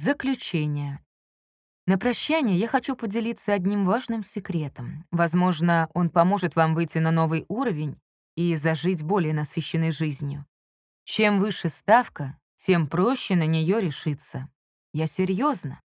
Заключение. На прощание я хочу поделиться одним важным секретом. Возможно, он поможет вам выйти на новый уровень и зажить более насыщенной жизнью. Чем выше ставка, тем проще на нее решиться. Я серьезно.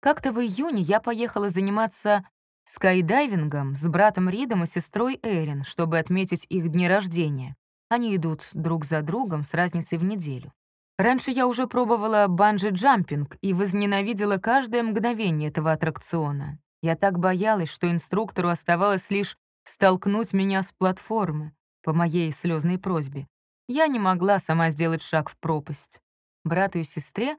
Как-то в июне я поехала заниматься скайдайвингом с братом Ридом и сестрой Эрин, чтобы отметить их дни рождения. Они идут друг за другом с разницей в неделю. Раньше я уже пробовала банджи-джампинг и возненавидела каждое мгновение этого аттракциона. Я так боялась, что инструктору оставалось лишь столкнуть меня с платформы по моей слезной просьбе. Я не могла сама сделать шаг в пропасть. Брату и сестре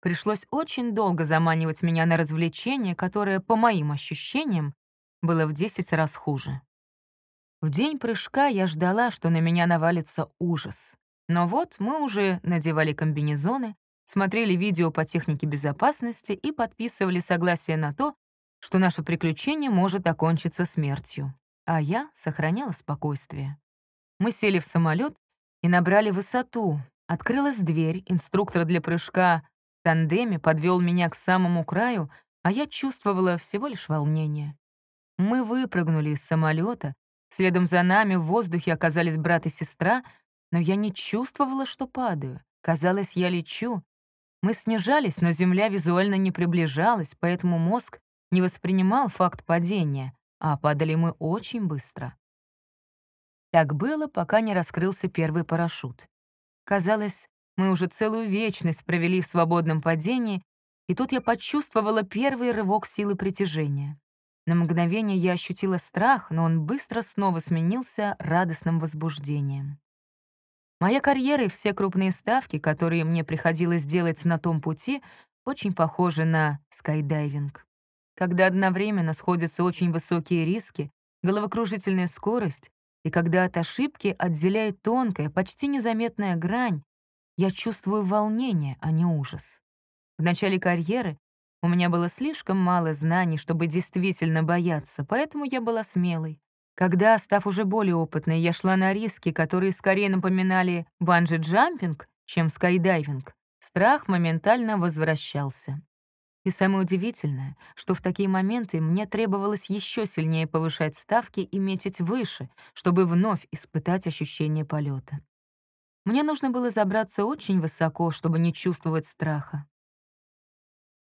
пришлось очень долго заманивать меня на развлечение, которое, по моим ощущениям, было в 10 раз хуже. В день прыжка я ждала, что на меня навалится ужас. Но вот мы уже надевали комбинезоны, смотрели видео по технике безопасности и подписывали согласие на то, что наше приключение может окончиться смертью. А я сохраняла спокойствие. Мы сели в самолет и набрали высоту. Открылась дверь, инструктор для прыжка в тандеме подвел меня к самому краю, а я чувствовала всего лишь волнение. Мы выпрыгнули из самолета, следом за нами в воздухе оказались брат и сестра, но я не чувствовала, что падаю. Казалось, я лечу. Мы снижались, но Земля визуально не приближалась, поэтому мозг не воспринимал факт падения, а падали мы очень быстро. Так было, пока не раскрылся первый парашют. Казалось, мы уже целую вечность провели в свободном падении, и тут я почувствовала первый рывок силы притяжения. На мгновение я ощутила страх, но он быстро снова сменился радостным возбуждением. Моя карьера и все крупные ставки, которые мне приходилось делать на том пути, очень похожи на скайдайвинг. Когда одновременно сходятся очень высокие риски, головокружительная скорость, и когда от ошибки отделяет тонкая, почти незаметная грань, я чувствую волнение, а не ужас. В начале карьеры у меня было слишком мало знаний, чтобы действительно бояться, поэтому я была смелой. Когда, став уже более опытной, я шла на риски, которые скорее напоминали банджи-джампинг, чем скайдайвинг, страх моментально возвращался. И самое удивительное, что в такие моменты мне требовалось еще сильнее повышать ставки и метить выше, чтобы вновь испытать ощущение полета. Мне нужно было забраться очень высоко, чтобы не чувствовать страха.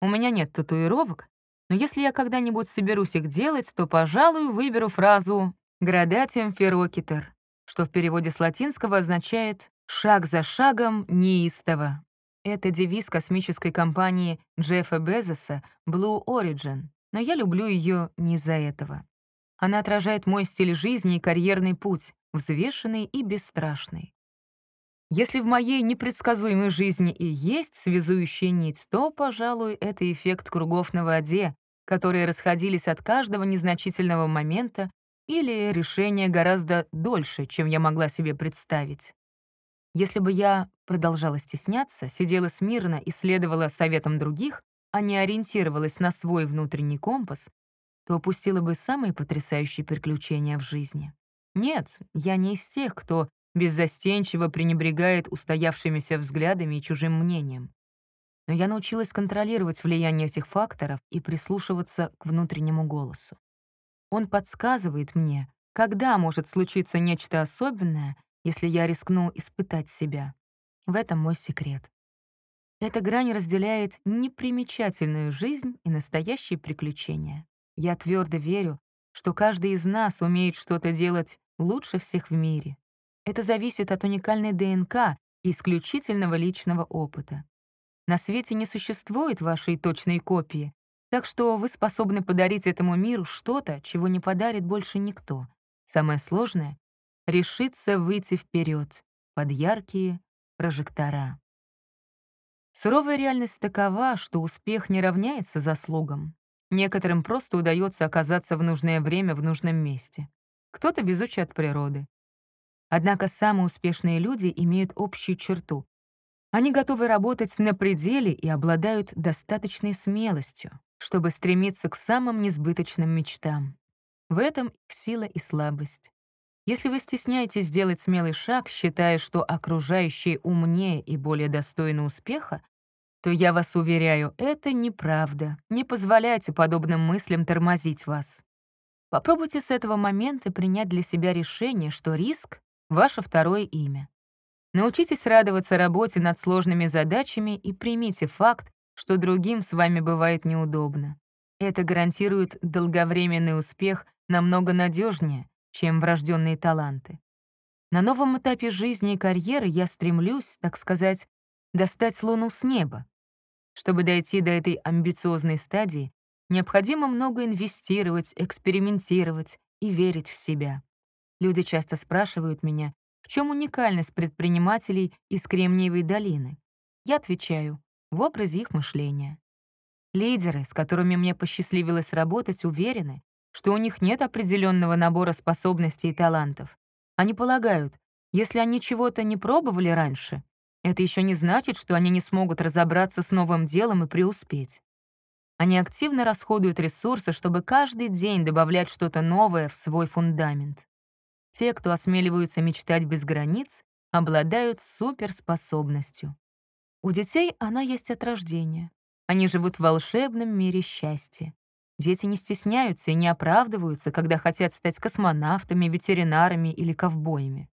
У меня нет татуировок, но если я когда-нибудь соберусь их делать, то, пожалуй, выберу фразу Градатиум ферокитер, что в переводе с латинского означает «шаг за шагом неистово». Это девиз космической компании Джеффа Безоса Blue Origin, но я люблю ее не из-за этого. Она отражает мой стиль жизни и карьерный путь, взвешенный и бесстрашный. Если в моей непредсказуемой жизни и есть связующая нить, то, пожалуй, это эффект кругов на воде, которые расходились от каждого незначительного момента или решение гораздо дольше, чем я могла себе представить. Если бы я продолжала стесняться, сидела смирно и следовала советам других, а не ориентировалась на свой внутренний компас, то упустила бы самые потрясающие приключения в жизни. Нет, я не из тех, кто беззастенчиво пренебрегает устоявшимися взглядами и чужим мнением. Но я научилась контролировать влияние этих факторов и прислушиваться к внутреннему голосу. Он подсказывает мне, когда может случиться нечто особенное, если я рискну испытать себя. В этом мой секрет. Эта грань разделяет непримечательную жизнь и настоящие приключения. Я твердо верю, что каждый из нас умеет что-то делать лучше всех в мире. Это зависит от уникальной ДНК и исключительного личного опыта. На свете не существует вашей точной копии, так что вы способны подарить этому миру что-то, чего не подарит больше никто. Самое сложное — решиться выйти вперед под яркие прожектора. Суровая реальность такова, что успех не равняется заслугам. Некоторым просто удается оказаться в нужное время в нужном месте. Кто-то везучий от природы. Однако самые успешные люди имеют общую черту. Они готовы работать на пределе и обладают достаточной смелостью, чтобы стремиться к самым несбыточным мечтам. В этом их сила и слабость. Если вы стесняетесь сделать смелый шаг, считая, что окружающие умнее и более достойны успеха, то я вас уверяю, это неправда. Не позволяйте подобным мыслям тормозить вас. Попробуйте с этого момента принять для себя решение, что риск — ваше второе имя. Научитесь радоваться работе над сложными задачами и примите факт, что другим с вами бывает неудобно. Это гарантирует долговременный успех намного надежнее, чем врожденные таланты. На новом этапе жизни и карьеры я стремлюсь, так сказать, достать Луну с неба. Чтобы дойти до этой амбициозной стадии, необходимо много инвестировать, экспериментировать и верить в себя. Люди часто спрашивают меня, в чем уникальность предпринимателей из Кремниевой долины? Я отвечаю, в образе их мышления. Лидеры, с которыми мне посчастливилось работать, уверены, что у них нет определенного набора способностей и талантов. Они полагают, если они чего-то не пробовали раньше, это еще не значит, что они не смогут разобраться с новым делом и преуспеть. Они активно расходуют ресурсы, чтобы каждый день добавлять что-то новое в свой фундамент. Те, кто осмеливаются мечтать без границ, обладают суперспособностью. У детей она есть от рождения. Они живут в волшебном мире счастья. Дети не стесняются и не оправдываются, когда хотят стать космонавтами, ветеринарами или ковбоями.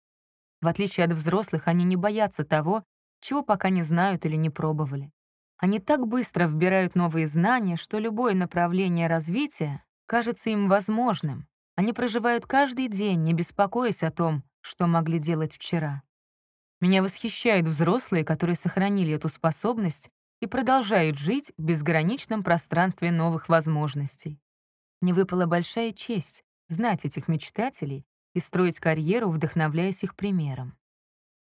В отличие от взрослых, они не боятся того, чего пока не знают или не пробовали. Они так быстро вбирают новые знания, что любое направление развития кажется им возможным, они проживают каждый день, не беспокоясь о том, что могли делать вчера. Меня восхищают взрослые, которые сохранили эту способность и продолжают жить в безграничном пространстве новых возможностей. Мне выпала большая честь знать этих мечтателей и строить карьеру, вдохновляясь их примером.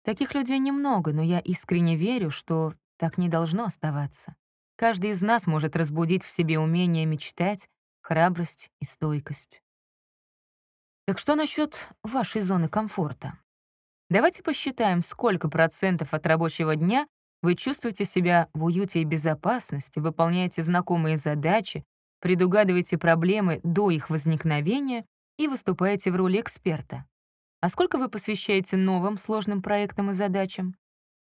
Таких людей немного, но я искренне верю, что так не должно оставаться. Каждый из нас может разбудить в себе умение мечтать, храбрость и стойкость. Так что насчет вашей зоны комфорта? Давайте посчитаем, сколько процентов от рабочего дня вы чувствуете себя в уюте и безопасности, выполняете знакомые задачи, предугадываете проблемы до их возникновения и выступаете в роли эксперта. А сколько вы посвящаете новым сложным проектам и задачам?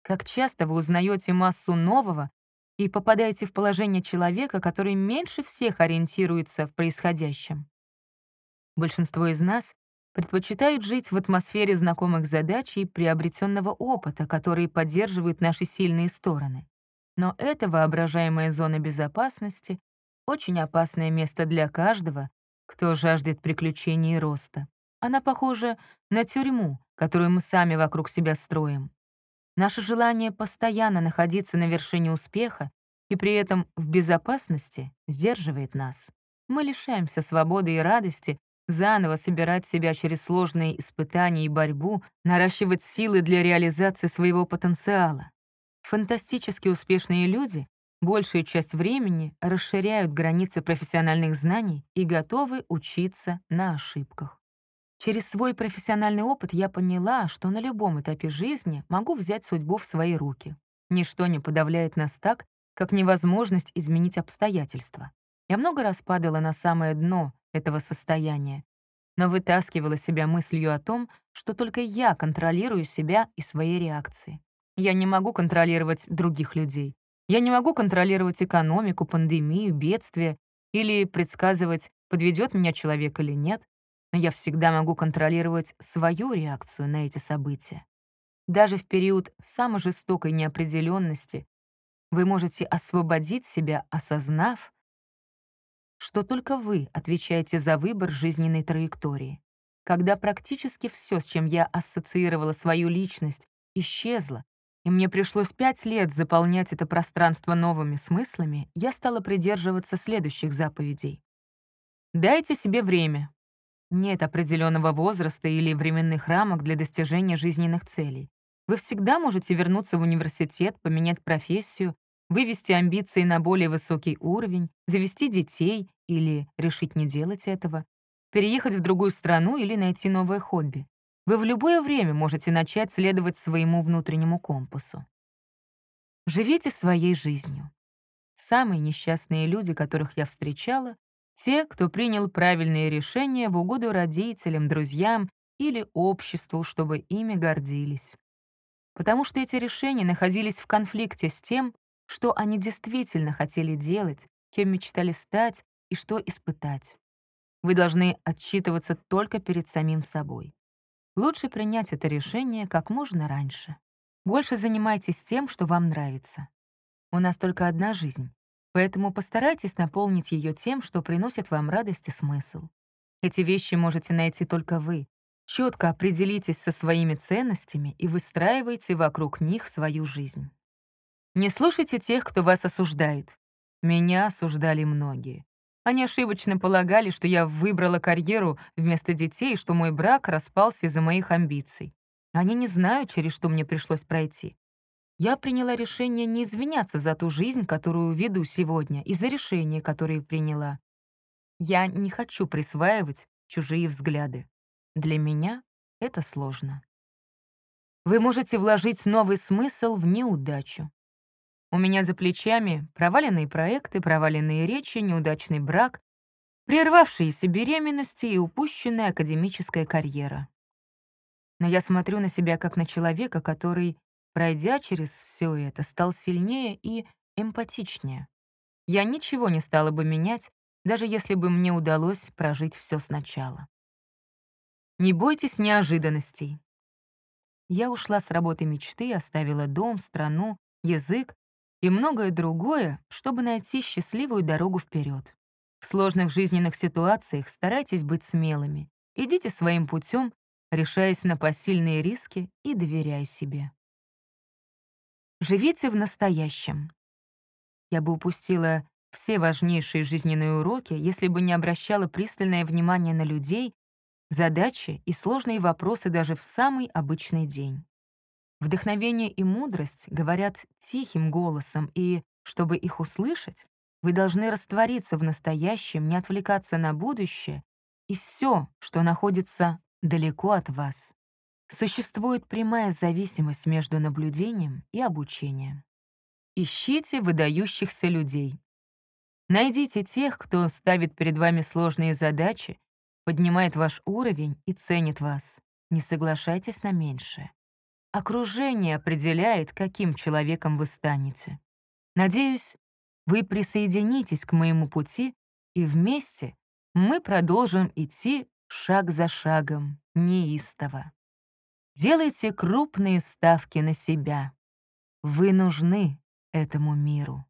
Как часто вы узнаете массу нового и попадаете в положение человека, который меньше всех ориентируется в происходящем? Большинство из нас предпочитают жить в атмосфере знакомых задач и приобретенного опыта, которые поддерживают наши сильные стороны. Но эта воображаемая зона безопасности — очень опасное место для каждого, кто жаждет приключений и роста. Она похожа на тюрьму, которую мы сами вокруг себя строим. Наше желание постоянно находиться на вершине успеха и при этом в безопасности сдерживает нас. Мы лишаемся свободы и радости, заново собирать себя через сложные испытания и борьбу, наращивать силы для реализации своего потенциала. Фантастически успешные люди большую часть времени расширяют границы профессиональных знаний и готовы учиться на ошибках. Через свой профессиональный опыт я поняла, что на любом этапе жизни могу взять судьбу в свои руки. Ничто не подавляет нас так, как невозможность изменить обстоятельства. Я много раз падала на самое дно, этого состояния, но вытаскивала себя мыслью о том, что только я контролирую себя и свои реакции. Я не могу контролировать других людей. Я не могу контролировать экономику, пандемию, бедствия или предсказывать, подведет меня человек или нет, но я всегда могу контролировать свою реакцию на эти события. Даже в период самой жестокой неопределенности вы можете освободить себя, осознав, что только вы отвечаете за выбор жизненной траектории. Когда практически все, с чем я ассоциировала свою личность, исчезло, и мне пришлось пять лет заполнять это пространство новыми смыслами, я стала придерживаться следующих заповедей. Дайте себе время. Нет определенного возраста или временных рамок для достижения жизненных целей. Вы всегда можете вернуться в университет, поменять профессию вывести амбиции на более высокий уровень, завести детей или решить не делать этого, переехать в другую страну или найти новое хобби. Вы в любое время можете начать следовать своему внутреннему компасу. Живите своей жизнью. Самые несчастные люди, которых я встречала, те, кто принял правильные решения в угоду родителям, друзьям или обществу, чтобы ими гордились. Потому что эти решения находились в конфликте с тем, что они действительно хотели делать, кем мечтали стать и что испытать. Вы должны отчитываться только перед самим собой. Лучше принять это решение как можно раньше. Больше занимайтесь тем, что вам нравится. У нас только одна жизнь, поэтому постарайтесь наполнить ее тем, что приносит вам радость и смысл. Эти вещи можете найти только вы. Четко определитесь со своими ценностями и выстраивайте вокруг них свою жизнь. Не слушайте тех, кто вас осуждает. Меня осуждали многие. Они ошибочно полагали, что я выбрала карьеру вместо детей, что мой брак распался из-за моих амбиций. Они не знают, через что мне пришлось пройти. Я приняла решение не извиняться за ту жизнь, которую веду сегодня, и за решения, которые приняла. Я не хочу присваивать чужие взгляды. Для меня это сложно. Вы можете вложить новый смысл в неудачу. У меня за плечами проваленные проекты, проваленные речи, неудачный брак, прервавшиеся беременности и упущенная академическая карьера. Но я смотрю на себя как на человека, который, пройдя через все это, стал сильнее и эмпатичнее. Я ничего не стала бы менять, даже если бы мне удалось прожить все сначала. Не бойтесь неожиданностей. Я ушла с работы мечты, оставила дом, страну, язык и многое другое, чтобы найти счастливую дорогу вперед. В сложных жизненных ситуациях старайтесь быть смелыми, идите своим путем, решаясь на посильные риски и доверяя себе. Живите в настоящем. Я бы упустила все важнейшие жизненные уроки, если бы не обращала пристальное внимание на людей, задачи и сложные вопросы даже в самый обычный день. Вдохновение и мудрость говорят тихим голосом, и, чтобы их услышать, вы должны раствориться в настоящем, не отвлекаться на будущее и все, что находится далеко от вас. Существует прямая зависимость между наблюдением и обучением. Ищите выдающихся людей. Найдите тех, кто ставит перед вами сложные задачи, поднимает ваш уровень и ценит вас. Не соглашайтесь на меньшее. Окружение определяет, каким человеком вы станете. Надеюсь, вы присоединитесь к моему пути, и вместе мы продолжим идти шаг за шагом, неистово. Делайте крупные ставки на себя. Вы нужны этому миру.